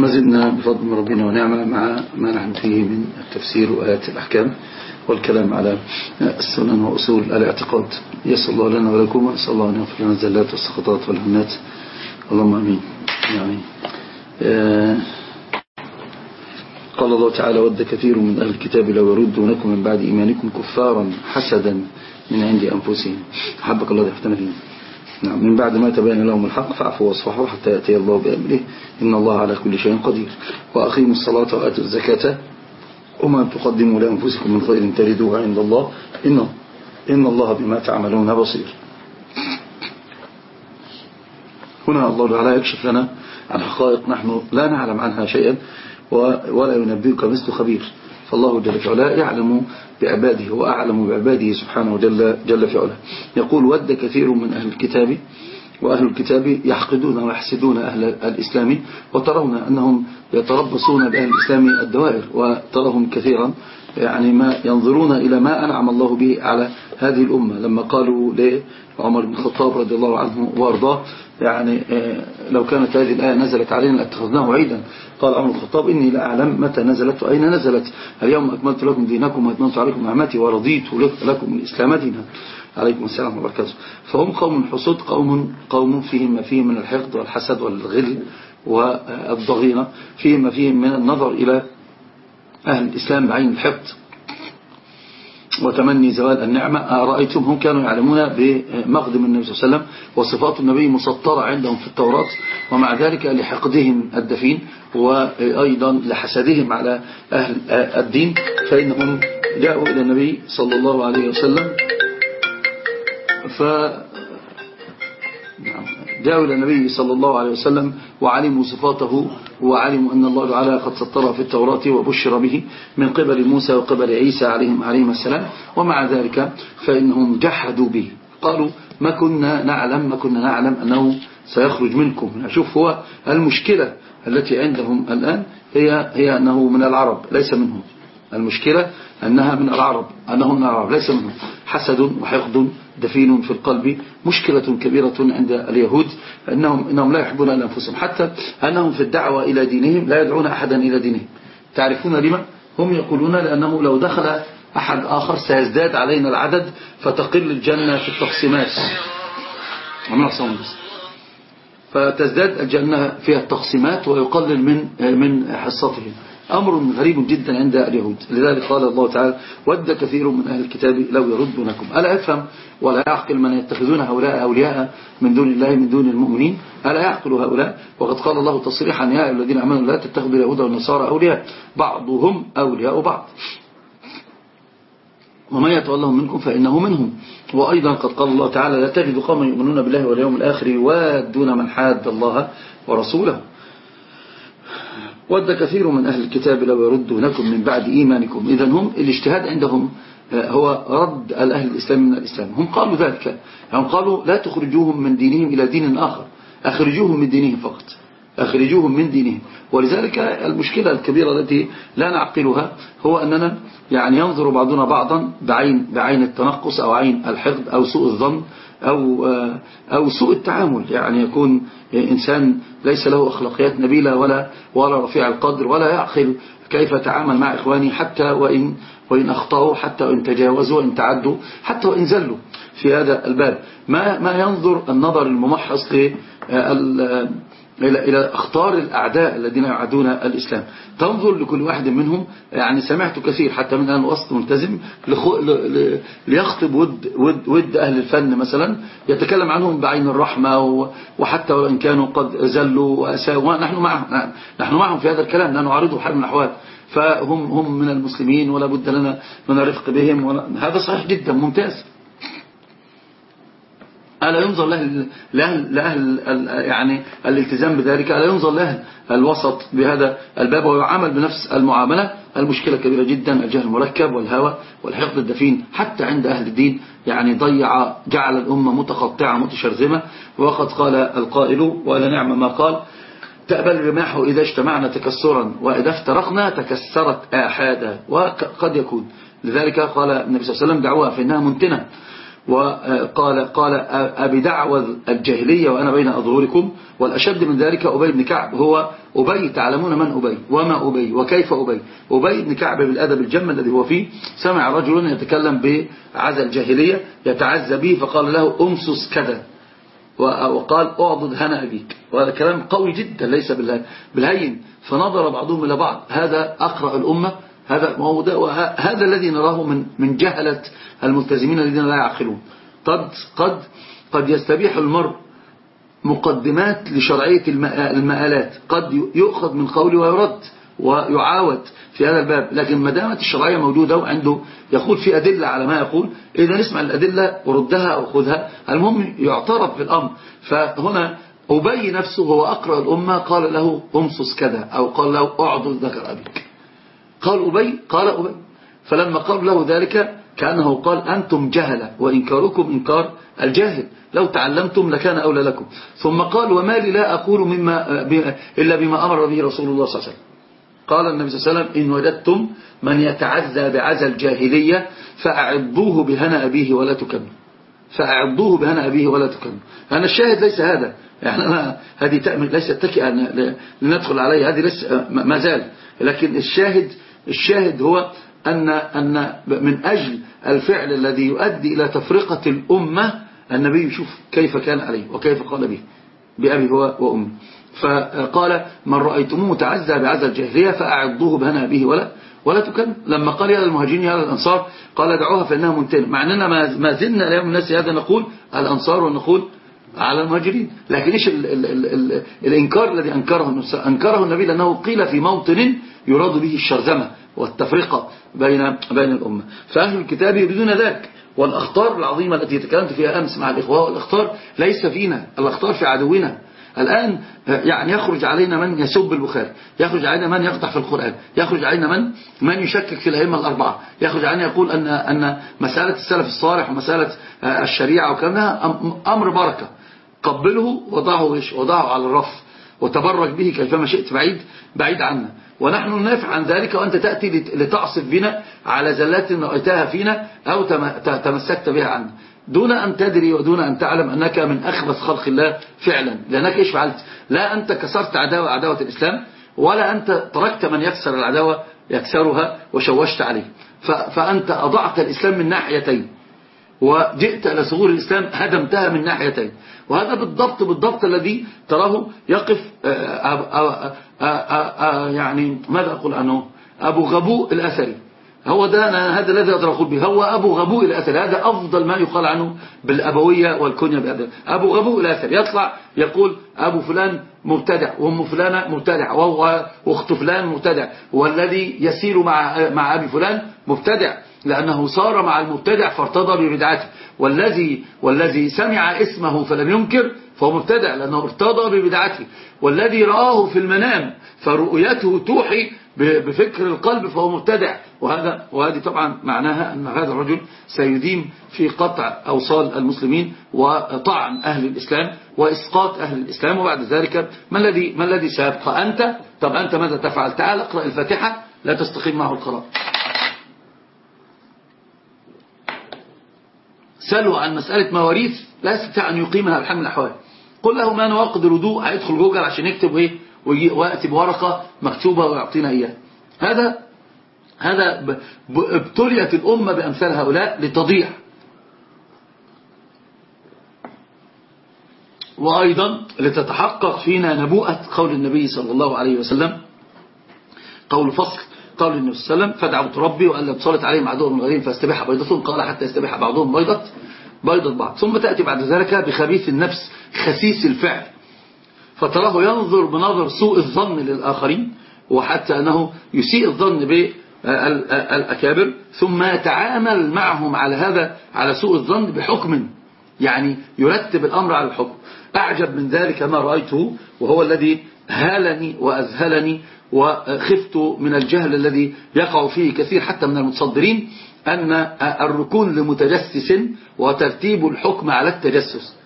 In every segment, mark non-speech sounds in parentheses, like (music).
ما زلنا بفضل ربنا ونعمة مع ما نحن فيه من التفسير وآيات الأحكام والكلام على السنن وأصول الاعتقاد. يسأل الله لنا ولكم وأسأل الله أن يغفر لنا الزلات والسقطات والهنات اللهم أمين. يعني قال الله تعالى ود كثير من أهل الكتاب لو يردونكم من بعد إيمانكم كفارا حسدا من عند أنفسهم حبك الله فيه نعم من بعد ما تبين لهم الحق فاعفوا واصفحوا حتى يأتي الله بأمره. إن الله على كل شيء قدير. وأقيموا الصلاة وآتوا الزكاة. وما تقدموا لأنفسكم من خير تردوه عند الله. إن, إن الله بما تعملون بصير. هنا الله تعالى يكشف لنا عن حقائق نحن لا نعلم عنها شيئا ولا ينبئك مثل خبير. فالله جل في علاه يعلم بعباده وأعلم بعباده سبحانه جل, جل في علاه. يقول ود كثير من أهل الكتاب وأهل الكتاب يحقدون ويحسدون أهل الإسلام وترون أنهم يتربصون بأهل الإسلام الدوائر وترهم كثيرا يعني ما ينظرون إلى ما أنعم الله به على هذه الأمة. لما قالوا لعمر بن الخطاب رضي الله عنه وأرضاه يعني آه، لو كانت هذه الآية نزلت علينا لاتخذناه عيدا. قال عمر الخطاب إني لا أعلم متى نزلت وأين نزلت. اليوم أكملت لكم دينكم وأتممت عليكم نعمتي ورضيت لكم الإسلام دينا. عليكم السلام وبركاته. فهم قوم حسود قوم قوم فيهم ما فيهم من الحقد والحسد والغل والضغينة فيهم ما فيهم من النظر إلى أهل الإسلام بعين الحقد وتمني زوال النعمة. رأيتم هم كانوا يعلمون بمقدم النبي صلى الله عليه وسلم وصفات النبي مسطرة عندهم في التوراة ومع ذلك لحقدهم الدفين وأيضا لحسدهم على أهل الدين فإنهم جاءوا إلى النبي صلى الله عليه وسلم. ف نعم. جاءوا إلى النبي صلى الله عليه وسلم وعلموا صفاته وعلموا أن الله تعالى قد سطرها في التوراة وبشر به من قبل موسى وقبل عيسى عليهم, عليهم السلام. ومع ذلك فإنهم جحدوا به. قالوا ما كنا نعلم ما كنا نعلم أنه سيخرج منكم. شوف هو المشكلة التي عندهم الآن هي, هي أنه من العرب ليس منهم. المشكلة أنها من العرب أنهم من العرب. ليس منهم. حسد وحقد دفين في القلب. مشكلة كبيرة عند اليهود أنهم, إنهم لا يحبون إلا أنفسهم. حتى أنهم في الدعوة إلى دينهم لا يدعون أحدا إلى دينهم. تعرفون لما؟ هم يقولون لأنه لو دخل أحد آخر سيزداد علينا العدد فتقل الجنة في التقسيمات. فتزداد الجنة فيها التقسيمات ويقلل من من حصتهم. أمر غريب جدا عند اليهود. لذلك قال الله تعالى ود كثير من أهل الكتاب لو يردونكم. ألا يفهم ولا يعقل من يتخذون هؤلاء أولياء من دون الله من دون المؤمنين؟ ألا يعقل هؤلاء؟ وقد قال الله تصريحا يا الذين أمنوا لا تتخذوا اليهود والنصارى أولياء. بعضهم أولياء بعض. ومن يتولهم منكم فإنه منهم. وأيضا قد قال الله تعالى لا تجد قوما يؤمنون بالله واليوم الآخر يوادون من حاد الله ورسوله. ود كثير من أهل الكتاب لو يردونكم من بعد إيمانكم. إذا هم الاجتهاد عندهم آه، هو رد الأهل الإسلام من الإسلام. هم قالوا ذلك. هم قالوا لا تخرجوهم من دينهم إلى دين آخر. أخرجوهم من دينهم فقط. أخرجوهم من دينهم. ولذلك المشكلة الكبيرة التي لا نعقلها هو أننا يعني ينظر بعضنا بعضا بعين, بعين التنقص أو عين الحقد أو سوء الظن. أو, آه، أو سوء التعامل. يعني يكون إنسان ليس له أخلاقيات نبيلة ولا, ولا رفيع القدر ولا يعقل كيف تعامل مع إخواني حتى وإن, وإن أخطأوا حتى وإن تجاوزوا وإن تعدوا حتى وإن زلوا في هذا الباب. ما, ما ينظر النظر الممحص إلى إلى أخطار الأعداء الذين يعادون الإسلام. تنظر لكل واحد منهم يعني سمعت كثير حتى من أهل وسط ملتزم ليخطب ود, ود, ود أهل الفن مثلا يتكلم عنهم بعين الرحمة وحتى وإن كانوا قد زلوا وأساءوا. نحن معهم نحن معهم في هذا الكلام لا نعارضه حال من الأحوال. فهم هم من المسلمين ولا بد لنا من الرفق بهم هذا صحيح جدا ممتاز. ألا ينظر لأهل, لأهل, يعني الالتزام بذلك ألا ينظر لأهل الوسط بهذا الباب ويعامل بنفس المعاملة المشكلة كبيرة جدا الجهل المركب والهوى والحقد الدفين حتى عند أهل الدين يعني ضيع جعل الأمة متقطعة متشرذمة. وقد قال القائل ولا نعم ما قال تأبى الرماح إذا اجتمعنا تكسرا وإذا افترقنا تكسرت آحادا. وقد يكون. لذلك قال النبي صلى الله عليه وسلم دعوها فإنها منتنة. وقال قال أبي دعوة الجاهلية وأنا بين أظهركم والأشد من ذلك أبي بن كعب هو أبي تعلمون من أبي؟ وما أبي؟ وكيف أبي؟ أبي بن كعب بالأدب الجم الذي هو فيه سمع رجل يتكلم بعزى الجاهلية يتعزى به فقال له أمسس كذا. وقال أعضد هنا أبيك. وهذا كلام قوي جدا ليس بالهين. فنظر بعضهم إلى بعض. هذا أقرأ الأمة هذا هذا الذي نراه من من جهلة الملتزمين الذين لا يعقلون. قد قد قد يستبيح المرء مقدمات لشرعية المآلات. قد يؤخذ من قوله ويرد ويعاود في هذا الباب. لكن ما دامت الشرعية موجودة وعنده يقول في أدلة على ما يقول إذا نسمع الأدلة وردها أو خذها. المهم يعترف بالأمر. فهنا أبي نفسه هو أقرأ الأمة قال له أمسس كذا أو قال له أعضل ذكر أبيك. قال أبي قال أبي. فلما قال له ذلك كأنه قال أنتم جهلة وإنكاركم إنكار الجاهل. لو تعلمتم لكان أولى لكم. ثم قال وما لي لا أقول مما إلا بما أمر به رسول الله صلى الله عليه وسلم. قال النبي صلى الله عليه وسلم إن وجدتم من يتعزى بعزى الجاهلية فأعضوه بهنا أبيه ولا تكمل فأعضوه بهنا أبيه ولا تكمل أنا الشاهد ليس هذا. يعني أنا هذه ليست تكئة لندخل عليها هذه ما زال. لكن الشاهد الشاهد هو أن, أن من أجل الفعل الذي يؤدي إلى تفرقة الأمة النبي يشوف كيف كان عليه وكيف قال به بأبي هو وأمي. فقال من رأيتموه متعزى بعزى الجاهلية فأعضوه بهنا به ولا ولا تكلم. لما قال يا المهاجرين يا الأنصار. قال دعوها فإنها منتنة مع أننا ما زلنا اليوم الناس هذا نقول الأنصار ونقول على المهاجرين. لكن إيش ال ال ال ال الإنكار الذي أنكره أنكره النبي لأنه قيل في موطن يراد به الشرذمة والتفرقة بين بين الأمة. فأهل الكتاب يريدون ذلك والأخطار العظيمة التي تكلمت فيها أمس مع الإخوة والأخطار ليس فينا الأخطار في عدونا. الآن يعني يخرج علينا من يسب البخاري يخرج علينا من يقطع في القرآن يخرج علينا من من يشكك في الأئمة الأربعة يخرج علينا يقول أن أن مسألة السلف الصالح ومسألة الشريعة وكانها أمر بركة. قبله وضعه وضعه على الرف. وتبرك به كيفما شئت بعيد بعيد عنا. ونحن ننافع عن ذلك وأنت تأتي لتعصف بنا على زلات رأيتها فينا أو تمسكت بها عنا دون أن تدري ودون أن تعلم أنك من أخبث خلق الله فعلا. لأنك إيش فعلت؟ لا أنت كسرت عداوة عداوة الإسلام ولا أنت تركت من يكسر العداوة يكسرها وشوشت عليه. فأنت أضعت الإسلام من ناحيتين وجئت إلى صغور الإسلام هدمتها من ناحيتين. وهذا بالضبط بالضبط الذي تراه يقف آآ آآ آآ يعني ماذا أقول عنه؟ أبو غبو الأثري. هو ده أنا هذا الذي أقدر أقول به. هو أبو غبو الأثري. هذا أفضل ما يقال عنه بالأبوية والكنية أبو غبو الأثري. يطلع يقول أبو فلان مبتدع وأم فلانة مبتدع وأخت فلان مبتدع والذي يسير مع مع أبي فلان مبتدع لأنه صار مع المبتدع فارتضى ببدعته. والذي والذي سمع اسمه فلم ينكر فهو مبتدع لأنه ارتضى ببدعته. والذي رآه في المنام فرؤيته توحي بفكر القلب فهو مبتدع. وهذا وهذه طبعا معناها أن هذا الرجل سيديم في قطع أوصال المسلمين وطعن أهل الإسلام وإسقاط أهل الإسلام. وبعد ذلك ما الذي ما الذي سيبقى؟ أنت؟ طب أنت ماذا تفعل؟ تعال اقرأ الفاتحة لا تستقيم معه القراءة. سأله عن مسألة مواريث لا يستطيع أن يقيمها بحال من الأحوال. قل له ما نواقض الوضوء. هيدخل جوجل عشان يكتب إيه؟ ويأتي بورقة مكتوبة ويعطينا إياها. هذا هذا ابتليت الأمة بأمثال هؤلاء لتضيع. وأيضا لتتحقق فينا نبوءة قول النبي صلى الله عليه وسلم. قول فصل قول النبي صلى الله عليه وسلم فدعوا ربي وأن لا تصلت عليهم عدوهم الغريم فاستبيح بيضتهم. قال حتى يستبيح بعضهم بيضة بيضة بعض. ثم تأتي بعد ذلك بخبيث النفس. خسيس الفعل. فتراه ينظر بنظر سوء الظن للآخرين وحتى أنه يسيء الظن بالأكابر ثم يتعامل معهم على هذا على سوء الظن بحكم يعني يرتب الأمر على الحكم. أعجب من ذلك ما رأيته وهو الذي هالني وأذهلني وخفت من الجهل الذي يقع فيه كثير حتى من المتصدرين أن الركون لمتجسس وترتيب الحكم على التجسس.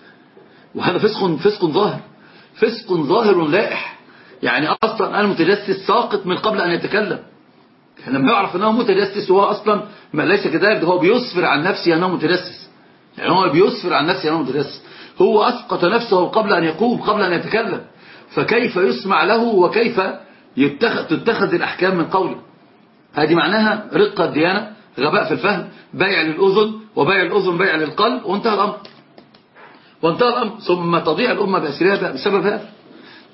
وهذا فسق فسق ظاهر. فسق ظاهر لائح. يعني أصلا المتجسس ساقط من قبل أن يتكلم. لما يعرف أنه متجسس هو أصلا ما ليس كذلك هو بيصفر عن نفسه أنه متجسس. يعني هو بيسفر عن نفسه أنه متجسس. هو أسقط نفسه قبل أن يقوم قبل أن يتكلم. فكيف يسمع له وكيف يتخذ تتخذ الأحكام من قوله؟ هذه معناها رقة الديانة غباء في الفهم بيع للأذن وبيع الأذن بيع للقلب وانتهى الأمر. وانتهى الأمر. ثم تضيع الأمة بأسرها بسبب هذا.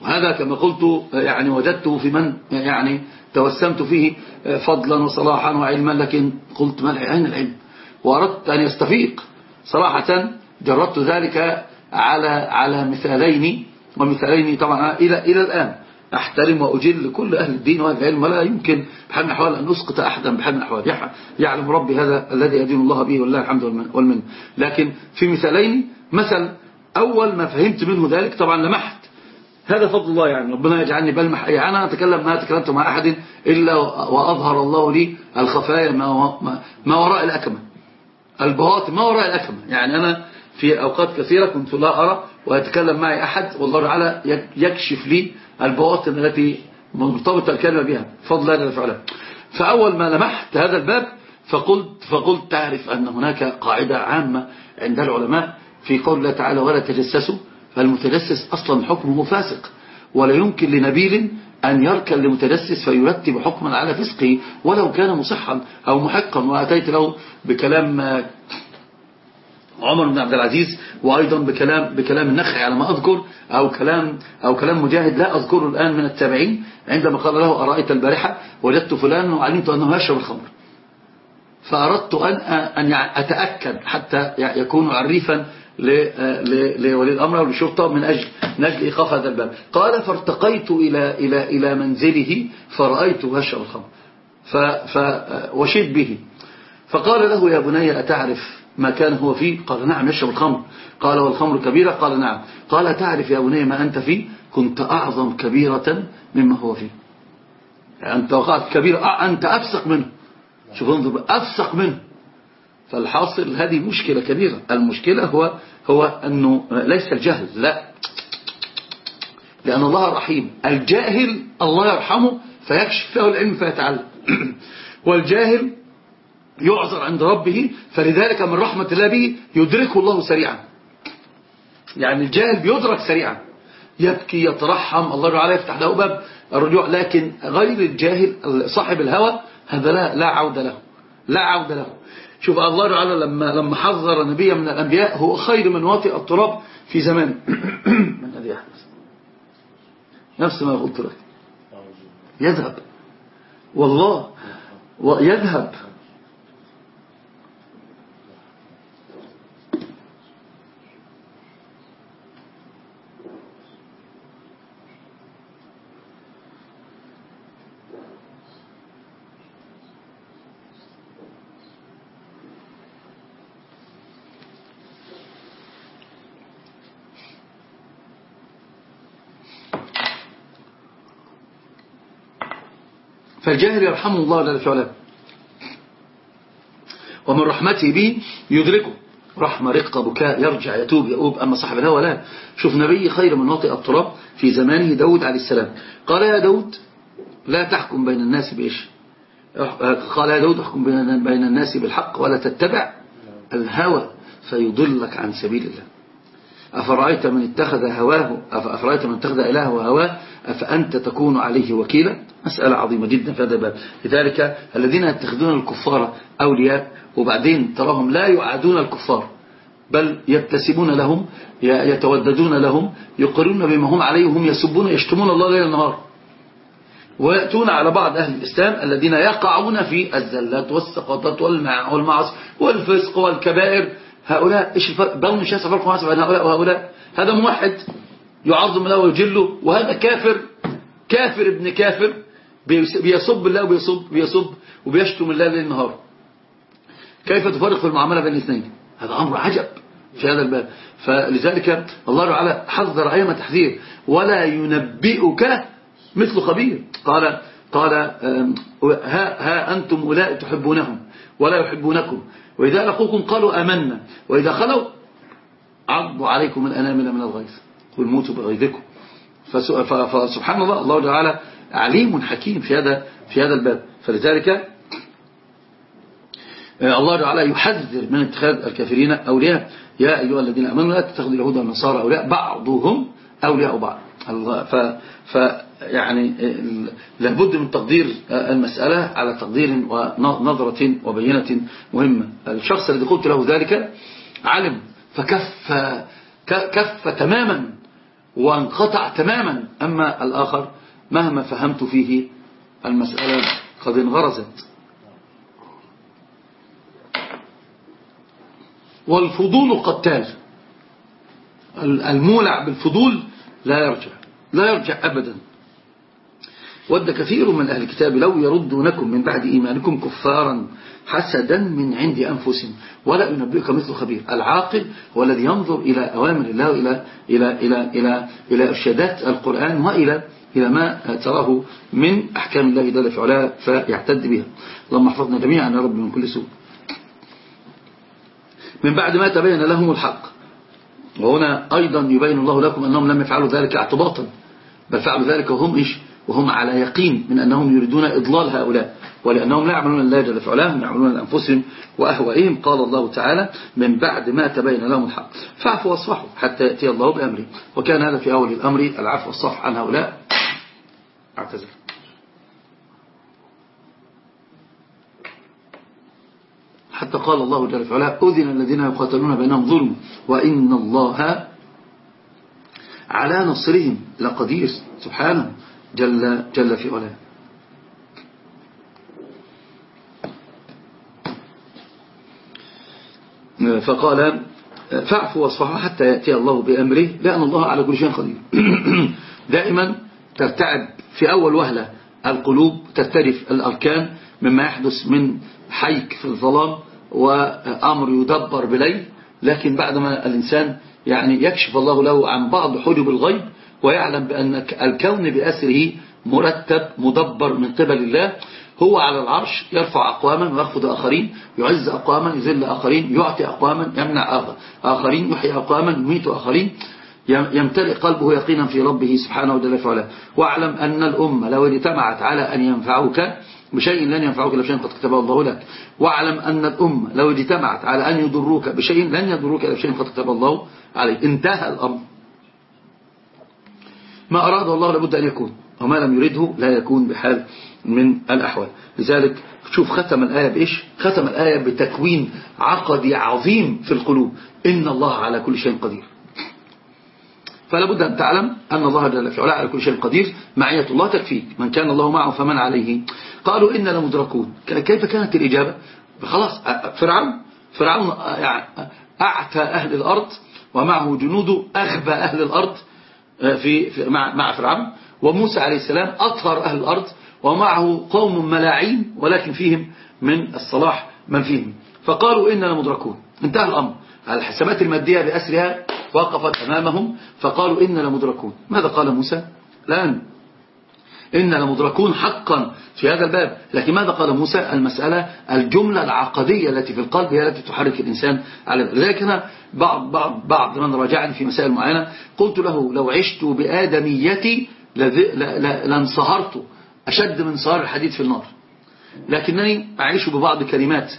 وهذا كما قلت يعني وجدته في من يعني توسمت فيه فضلا وصلاحا وعلما لكن قلت ما عين العلم؟ وأردت أن يستفيق. صراحة جربت ذلك على على مثالين ومثالين طبعا إلى إلى الآن. أحترم وأجل كل أهل الدين وأهل العلم ولا يمكن بحال من الأحوال أن أسقط أحدا بحال من الأحوال يعلم ربي هذا الذي يدين الله به والله الحمد والمن لكن في مثالين مثل أول ما فهمت منه ذلك طبعا لمحت. هذا فضل الله يعني ربنا يجعلني بلمح يعني أنا أتكلم ما تكلمت مع أحد إلا وأظهر الله لي الخفايا ما, ما وراء الأكمة. البواطن ما وراء الأكمة. يعني أنا في أوقات كثيرة كنت لا أرى ويتكلم معي أحد والله تعالى يكشف لي البواطن التي مرتبطة الكلمة بها. فضل الله فعلا فأول ما لمحت هذا الباب فقلت, فقلت تعرف أن هناك قاعدة عامة عند العلماء في قول الله تعالى ولا تجسسوا فالمتجسس أصلا حكمه فاسق. ولا يمكن لنبيل أن يركن لمتجسس فيرتب حكما على فسقه ولو كان مصحا أو محقا. وأتيت له بكلام عمر بن عبد العزيز وأيضا بكلام بكلام النخعي على ما أذكر أو كلام أو كلام مجاهد لا أذكره الآن من التابعين. عندما قال له أرأيت البارحة وجدت فلان وعلمت أنه يشرب الخمر. فأردت أن أن أتأكد حتى يكون عريفا لولي الأمر أو للشرطة من أجل, من أجل إيقاف هذا الباب. قال فارتقيت إلى, إلى, إلى منزله فرأيته يشرب الخمر وشد به. فقال له يا بني أتعرف ما كان هو فيه قال نعم يشرب الخمر قال والخمر كبيرة قال نعم. قال تعرف يا بني ما أنت فيه؟ كنت أعظم كبيرة مما هو فيه. يعني أنت وقعت كبيرة أنت أفسق منه. شوف انظر أفسق منه. فالحاصل هذه مشكلة كبيرة. المشكلة هو هو أنه ليس الجهل لا. لأن الله رحيم. الجاهل الله يرحمه فيكشف له العلم فيتعلم. (clears throat) والجاهل يعذر عند ربه فلذلك من رحمة الله به يدركه الله سريعا. يعني الجاهل بيدرك سريعا. يبكي يترحم الله تعالى يفتح له باب الرجوع. لكن غير الجاهل صاحب الهوى هذا لا, لا عودة له. لا عودة له. شوف الله تعالى لما لما حذر نبيا من الأنبياء هو خير من واطئ التراب في زمانه (clears throat) من الذي يحدث؟ نفس ما قلت لك. يذهب. والله ويذهب. فالجاهل يرحمه الله جل وعلا. ومن رحمته به يدركه. رحمة رقة بكاء يرجع يتوب يؤوب. أما صاحب الهوى لا. شوف نبي خير من واطئ التراب في زمانه داود عليه السلام. قال يا داود لا تحكم بين الناس بإيش؟ قال يا داود احكم بين الناس بالحق ولا تتبع الهوى فيضلك عن سبيل الله. أفرأيت من اتخذ هواه أفرأيت من اتخذ إلهه هواه؟ أفأنت تكون عليه وكيلا؟ مسألة عظيمة جدا في هذا الباب. لذلك الذين يتخذون الكفار أولياء وبعدين تراهم لا يعادون الكفار بل يبتسمون لهم يتوددون لهم يقرون بما هم عليه وهم يسبون يشتمون الله ليل النهار ويأتون على بعض أهل الإسلام الذين يقعون في الزلات والسقطات والمعاصي والفسق والكبائر. هؤلاء إيش الفرق؟ بل مش فرق بين هؤلاء وهؤلاء. هذا موحد يعظم الله ويجله وهذا كافر كافر ابن كافر بيصب الله وبيصب بيصب وبيشتم الله ليل نهار. كيف تفرق في المعاملة بين الاثنين؟ هذا أمر عجب في هذا الباب. فلذلك الله تعالى حذر أيما تحذير ولا ينبئك مثل خبير. قال قال ها, ها أنتم أولئك تحبونهم ولا يحبونكم. وإذا لقوكم قالوا أمنا. وإذا خلوا عضوا عليكم الأنامل من الغيث قل موتوا بغيظكم. فسبحان الله الله تعالى عليم حكيم في هذا في هذا الباب. فلذلك آه، الله تعالى يحذر من اتخاذ الكافرين أولياء. يا أيها الذين أمنوا لا تتخذوا اليهود والنصارى أولياء. بعضهم أولياء بعض. ف, ف يعني لابد من تقدير المسألة على تقدير ونظرة وبينة مهمة الشخص الذي قلت له ذلك علم فكف كف تماما وانقطع تماما. أما الآخر مهما فهمت فيه المسألة قد انغرزت. والفضول قتال. المولع بالفضول لا يرجع لا يرجع أبدا. ود كثير من أهل الكتاب لو يردونكم من بعد إيمانكم كفارا حسدا من عند أنفسهم. ولا ينبئك مثل خبير العاقل هو الذي ينظر إلى أوامر الله وإلى إلى إلى إلى إلى إرشادات القرآن وإلى إلى ما تراه من أحكام الله جل في علاه فيعتد بها. اللهم احفظنا جميعا يا رب من كل سوء. من بعد ما تبين لهم الحق. وهنا أيضا يبين الله لكم أنهم لم يفعلوا ذلك اعتباطا. بل فعلوا ذلك وهم إيش؟ وهم على يقين من أنهم يريدون إضلال هؤلاء. ولأنهم لا يعملون الله جل فعلاهم يعملون لأنفسهم وأهوائهم. قال الله تعالى من بعد ما تبين لهم الحق. فاعفوا واصفحوا حتى يأتي الله بأمره وكان هذا في أول الأمر العفو والصفح عن هؤلاء. اعتذر. حتى قال الله جل وعلا أذن الذين يقاتلون بينهم ظلم وإن الله على نصرهم لقدير. سبحانه جل, جل في علاه. فقال فاعفوا واصفحوا حتى يأتي الله بأمره لأن الله على كل شيء قدير. (clears throat) دائما ترتعب في أول وهلة القلوب ترترف الأركان مما يحدث من حيك في الظلام وأمر يدبر بليل لكن بعدما الإنسان يعني يكشف الله له عن بعض حجب الغيب ويعلم بأن الكون بأسره مرتب مدبر من قبل الله هو على العرش يرفع أقواما ويخفض آخرين يعز أقواما يذل آخرين يعطي أقواما يمنع آخرين يحيي أقواما يميت آخرين. يمتلئ قلبه يقينا في ربه سبحانه وتعالى واعلم أن الأمة لو اجتمعت على أن ينفعوك بشيء لن ينفعوك إلا بشيء قد كتبه الله لك. واعلم أن الأمة لو اجتمعت على أن يضروك بشيء لن يضروك إلا بشيء قد كتبه الله عليك. انتهى الأمر. ما أراد الله لابد أن يكون. وما لم يريده لا يكون بحال من الأحوال. لذلك شوف ختم الآية بإيش؟ ختم الآية بتكوين عقدي عظيم في القلوب. إن الله على كل شيء قدير. فلا بد أن تعلم أن الله جل في على كل شيء قدير. معية الله تكفيك. من كان الله معه فمن عليه. قالوا إنا لمدركون. كيف كانت الإجابة؟ خلاص فرعون. فرعون أعتى أهل الأرض ومعه جنود أغبى أهل الأرض في, في مع فرعون. وموسى عليه السلام أطهر أهل الأرض ومعه قوم ملاعين ولكن فيهم من الصلاح من فيهم. فقالوا إننا مدركون انتهى الأمر. الحسابات المادية بأسرها وقفت أمامهم. فقالوا إننا مدركون ماذا قال موسى؟ الآن. إننا لمدركون حقا في هذا الباب. لكن ماذا قال موسى؟ المسألة الجملة العقدية التي في القلب هي التي تحرك الإنسان على أنا بعض, بعض, بعض من راجعني في مسائل معينة. قلت له لو عشت بآدميتي لانصهرت أشد من صهر الحديد في النار. لكنني أعيش ببعض كلمات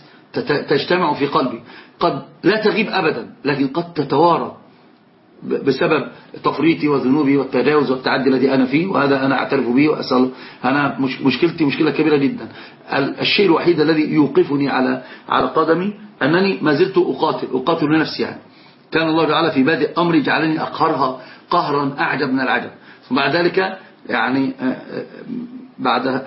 تجتمع في قلبي. قد لا تغيب أبدا لكن قد تتوارى بسبب تفريطي وذنوبي والتجاوز والتعدي الذي أنا فيه وهذا أنا أعترف به وأسأل. أنا مشكلتي مشكلة كبيرة جدا. الشيء الوحيد الذي يوقفني على على قدمي أنني ما زلت أقاتل أقاتل لنفسي يعني. كان الله تعالى في بادئ أمري جعلني أقهرها قهرا أعجب من العجب. بعد ذلك يعني آه، آه، بعد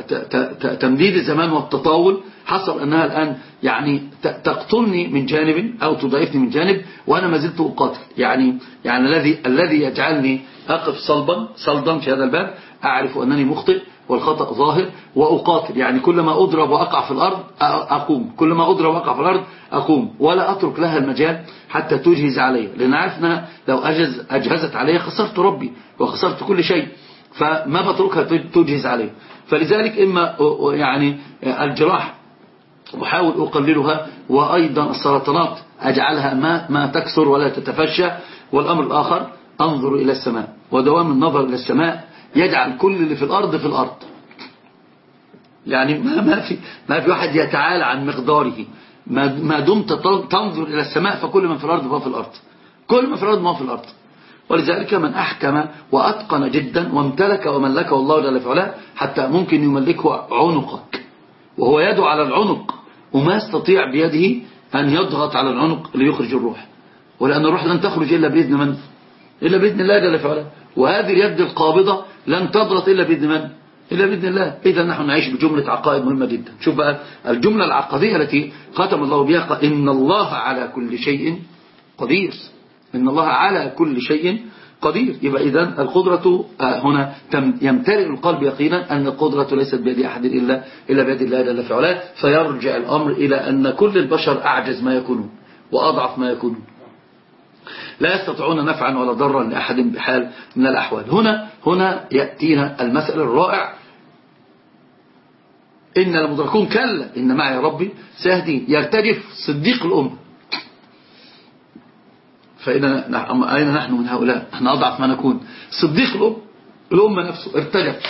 تمديد الزمان والتطاول حصل أنها الآن يعني تقتلني من جانب أو تضعفني من جانب وأنا ما زلت أقاتل. يعني يعني الذي الذي يجعلني أقف صلبا صلدا في هذا الباب أعرف أنني مخطئ والخطأ ظاهر وأقاتل. يعني كلما أضرب وأقع في الأرض أقوم. كلما أضرب وأقع في الأرض أقوم. ولا أترك لها المجال حتى تجهز علي. لأن عارف أنها لو أجهز أجهزت علي خسرت ربي وخسرت كل شيء. فما بتركها تجهز عليه فلذلك إما يعني الجراح أحاول أقللها. وأيضا السرطانات أجعلها ما, ما تكثر ولا تتفشى. والأمر الآخر أنظر إلى السماء. ودوام النظر إلى السماء يجعل كل اللي في الأرض في الأرض. يعني ما, في ما في واحد يتعالى عن مقداره. ما دمت تنظر إلى السماء فكل من في الأرض فهو في الأرض. كل من في الأرض ما في الأرض. ولذلك من أحكم وأتقن جدا وامتلك وملكه الله جل في حتى ممكن يملكه عنقك. وهو يدعو على العنق. وما يستطيع بيده أن يضغط على العنق ليخرج الروح. ولأن الروح لن تخرج إلا بإذن من؟ إلا بإذن الله جل في وهذه اليد القابضة لن تضغط إلا بإذن من؟ إلا بإذن الله. إذا نحن نعيش بجملة عقائد مهمة جدا. شوف بقى الجملة العقدية التي ختم الله بها إن الله على كل شيء قدير. إن الله على كل شيء قدير. يبقى إذا القدرة آه، هنا يمتلئ القلب يقينا أن القدرة ليست بيد أحد إلا, إلا بيد الله جل في فيرجع الأمر إلى أن كل البشر أعجز ما يكونون وأضعف ما يكونون. لا يستطيعون نفعا ولا ضرا لأحد بحال من الأحوال. هنا هنا يأتينا المسألة الرائع. إن المدركون كلا إن معي ربي سيهدين يرتجف صديق الأمة. فأين نحن من هؤلاء؟ نحن أضعف ما نكون. صديق الأمة الأمة نفسه ارتجف.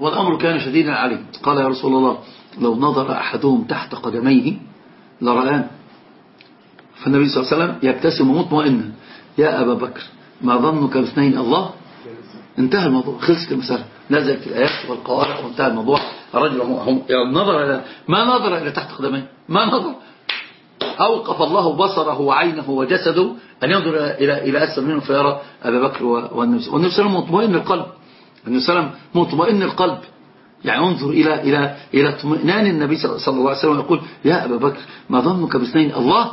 والأمر كان شديدا عليه. قال يا رسول الله لو نظر أحدهم تحت قدميه لرآن فالنبي صلى الله عليه وسلم يبتسم مطمئنا. يا أبا بكر ما ظنك باثنين الله؟ انتهى الموضوع. خلصت المسألة. نزلت الآيات والقوارع وانتهى الموضوع. الرجل هم نظر إلى ما نظر إلى تحت قدميه؟ ما نظر. أوقف الله بصره وعينه وجسده. أن ينظر إلى إلى أسفل منه فيرى أبا بكر والنبي صلى الله عليه وسلم. مطمئن القلب النبي صلى الله عليه وسلم مطمئن القلب يعني انظر إلى إلى إلى اطمئنان النبي صلى الله عليه وسلم يقول يا أبا بكر ما ظنك باثنين؟ الله.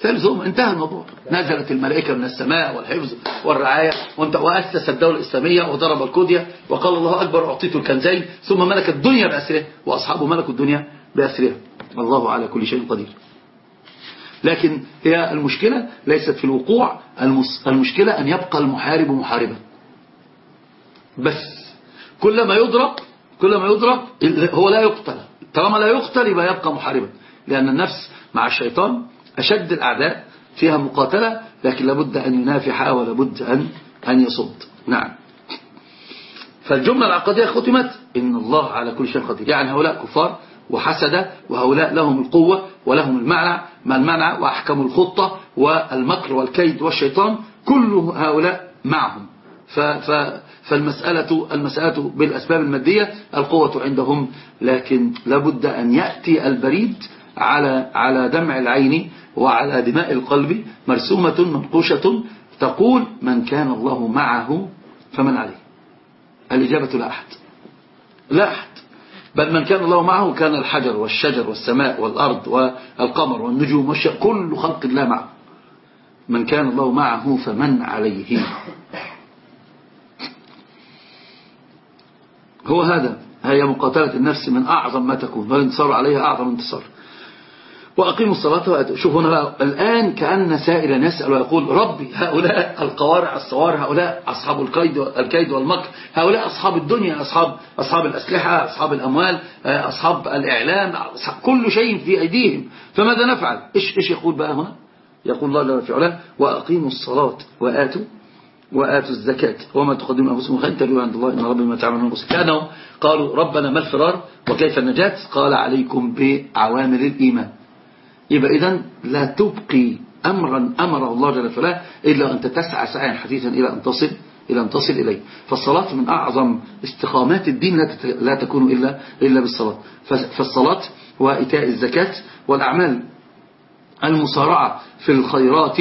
ثالثهم انتهى الموضوع. نزلت الملائكة من السماء والحفظ والرعاية وأسس الدولة الإسلامية وضرب الكودية وقال الله أكبر أعطيت الكنزين ثم ملك الدنيا بأسره وأصحابه ملكوا الدنيا بأسرها الله على كل شيء قدير. لكن هي المشكلة ليست في الوقوع المشكلة أن يبقى المحارب محاربا. بس كلما يضرب كلما يضرب هو لا يقتل. طالما لا يقتل يبقى يبقى محاربا. لأن النفس مع الشيطان أشد الأعداء فيها مقاتلة لكن لابد أن ينافح ولابد أن أن يصد. نعم. فالجملة العقدية ختمت. إن الله على كل شيء قدير. يعني هؤلاء كفار وحسد وهؤلاء لهم القوة ولهم المعنى ما المعنى وأحكم الخطة والمكر والكيد والشيطان كل هؤلاء معهم. فالمسألة المسألة بالأسباب المادية القوة عندهم لكن لابد أن يأتي البريد على على دمع العين وعلى دماء القلب مرسومة منقوشة تقول من كان الله معه فمن عليه. الإجابة لا أحد. لا أحد. بل من كان الله معه كان الحجر والشجر والسماء والأرض والقمر والنجوم والشيء كل خلق الله معه. من كان الله معه فمن عليه. هو هذا. هي مقاتلة النفس من أعظم ما تكون. والانتصار عليها أعظم انتصار. وأقيموا الصلاة وأتوا شوف هنا الآن كأن سائلا يسأل ويقول ربي هؤلاء القوارع الصوار هؤلاء أصحاب الكيد الكيد والمكر هؤلاء أصحاب الدنيا أصحاب أصحاب الأسلحة أصحاب الأموال أصحاب الإعلام أصحاب كل شيء في أيديهم. فماذا نفعل؟ إيش, إيش يقول بقى هنا؟ يقول الله جل في علاه وأقيموا الصلاة وآتوا وآتوا الزكاة وما تقدموا أنفسكم خير تجدوا عند الله إن ربي ما تعملون بصير كانوا قالوا ربنا ما الفرار وكيف النجاة؟ قال عليكم بعوامل الإيمان. يبقى إذا لا تبقي أمرا أمره الله جل وعلا إلا أنت تسعى سعيا حثيثا إلى أن تصل إلى أن تصل إليه. فالصلاة من أعظم استقامات الدين لا تكون إلا, إلا بالصلاة. فالصلاة وإيتاء الزكاة والأعمال المصارعة في الخيرات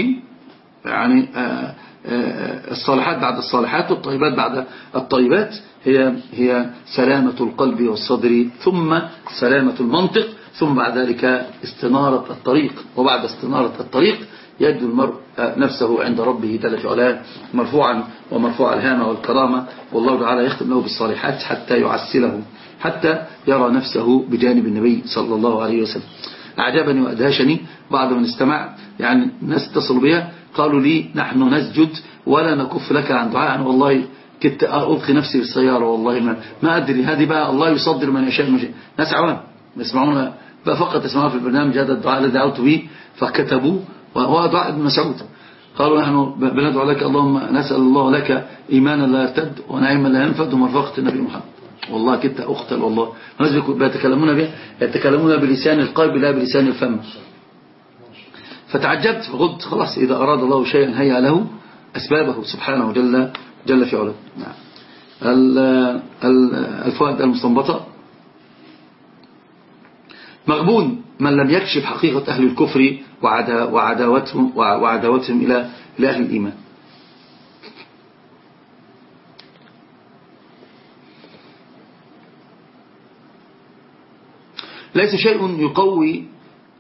يعني آه، الصالحات بعد الصالحات والطيبات بعد الطيبات. هي هي سلامة القلب والصدر ثم سلامة المنطق ثم بعد ذلك استنارة الطريق. وبعد استنارة الطريق يجد المرء نفسه عند ربه جل في علاه مرفوعا ومرفوع الهامة والكرامة. والله تعالى يختم له بالصالحات حتى يعسله حتى يرى نفسه بجانب النبي صلى الله عليه وسلم. أعجبني وأدهشني بعد من استمع يعني ناس اتصلوا بها قالوا لي نحن نسجد ولا نكف لك عن دعاء. والله كنت ألقي نفسي بالسيارة والله ما, ما أدري. هذه بقى الله يصدر من يشاء المجيء ناس عوام يسمعون فقط يسمعون في البرنامج هذا الدعاء الذي دعوت به فكتبوه وهو دعاء ابن مسعود. قالوا نحن بندعو لك. اللهم نسأل الله لك إيمانا لا يرتد ونعيما لا ينفد ومرفقة النبي محمد. والله كنت أقتل والله. الناس بيتكلمون بها يتكلمون بلسان القلب لا بلسان الفم. فتعجبت فقلت خلاص إذا أراد الله شيئا هيا له أسبابه سبحانه جل, جل في علاه نعم الفوائد المستنبطة. مغبون من لم يكشف حقيقة أهل الكفر وعداوتهم, وعداوتهم إلى أهل الإيمان. ليس شيء يقوي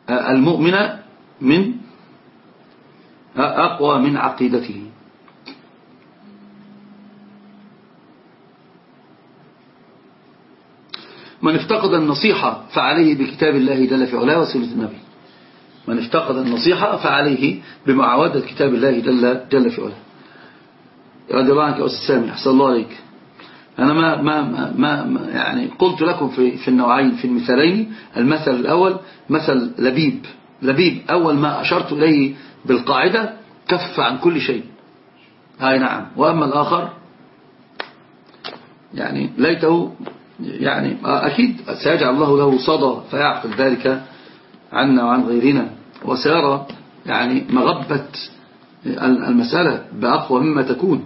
المؤمن من أقوى من عقيدته. من افتقد النصيحة فعليه بكتاب الله جل في علاه وسنة النبي. من افتقد النصيحة فعليه بمعاودة كتاب الله جل, جل في علاه. رضي الله عنك يا أستاذ سامي أحسن الله عليك. أنا ما, ما, ما, ما يعني قلت لكم في, في النوعين في المثالين. المثل الأول مثل لبيب. لبيب أول ما أشرت إليه بالقاعدة كف عن كل شيء. هاي نعم. وأما الآخر يعني ليته يعني أكيد سيجعل الله له صدى فيعقل ذلك عنا وعن غيرنا. وسيرى يعني مغبة المسألة بأقوى مما تكون.